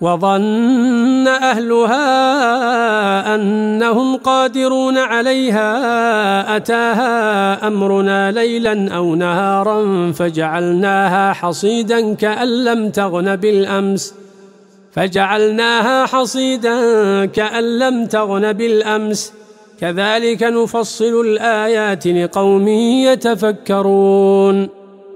وظن أهلها أنهم قادرون عليها أتاها أمرنا ليلا أو نهارا فجعلناها حصيدا كأن لم تغن بالأمس فجعلناها حصيدا كأن لم تغن بالأمس كذلك نفصل الآيات لقوم يتفكرون